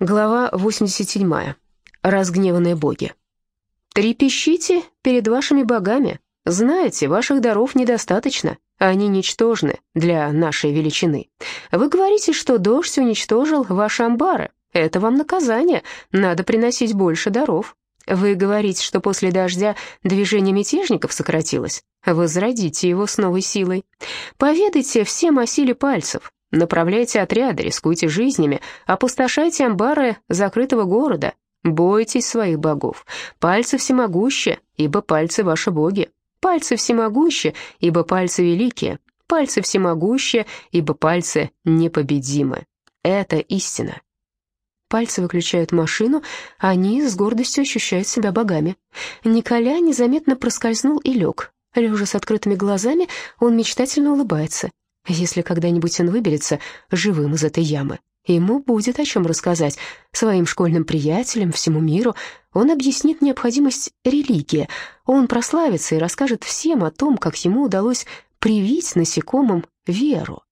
Глава 87. Разгневанные боги. «Трепещите перед вашими богами. Знаете, ваших даров недостаточно, они ничтожны для нашей величины. Вы говорите, что дождь уничтожил ваши амбары. Это вам наказание, надо приносить больше даров. Вы говорите, что после дождя движение мятежников сократилось. Возродите его с новой силой. Поведайте всем о силе пальцев. Направляйте отряды, рискуйте жизнями, опустошайте амбары закрытого города. Бойтесь своих богов. Пальцы всемогущие, ибо пальцы ваши боги. Пальцы всемогущие, ибо пальцы великие. Пальцы всемогущие, ибо пальцы непобедимы. Это истина. Пальцы выключают машину, а они с гордостью ощущают себя богами. Николя незаметно проскользнул и лег. Лежа с открытыми глазами, он мечтательно улыбается. Если когда-нибудь он выберется живым из этой ямы, ему будет о чем рассказать своим школьным приятелям, всему миру. Он объяснит необходимость религии, он прославится и расскажет всем о том, как ему удалось привить насекомым веру.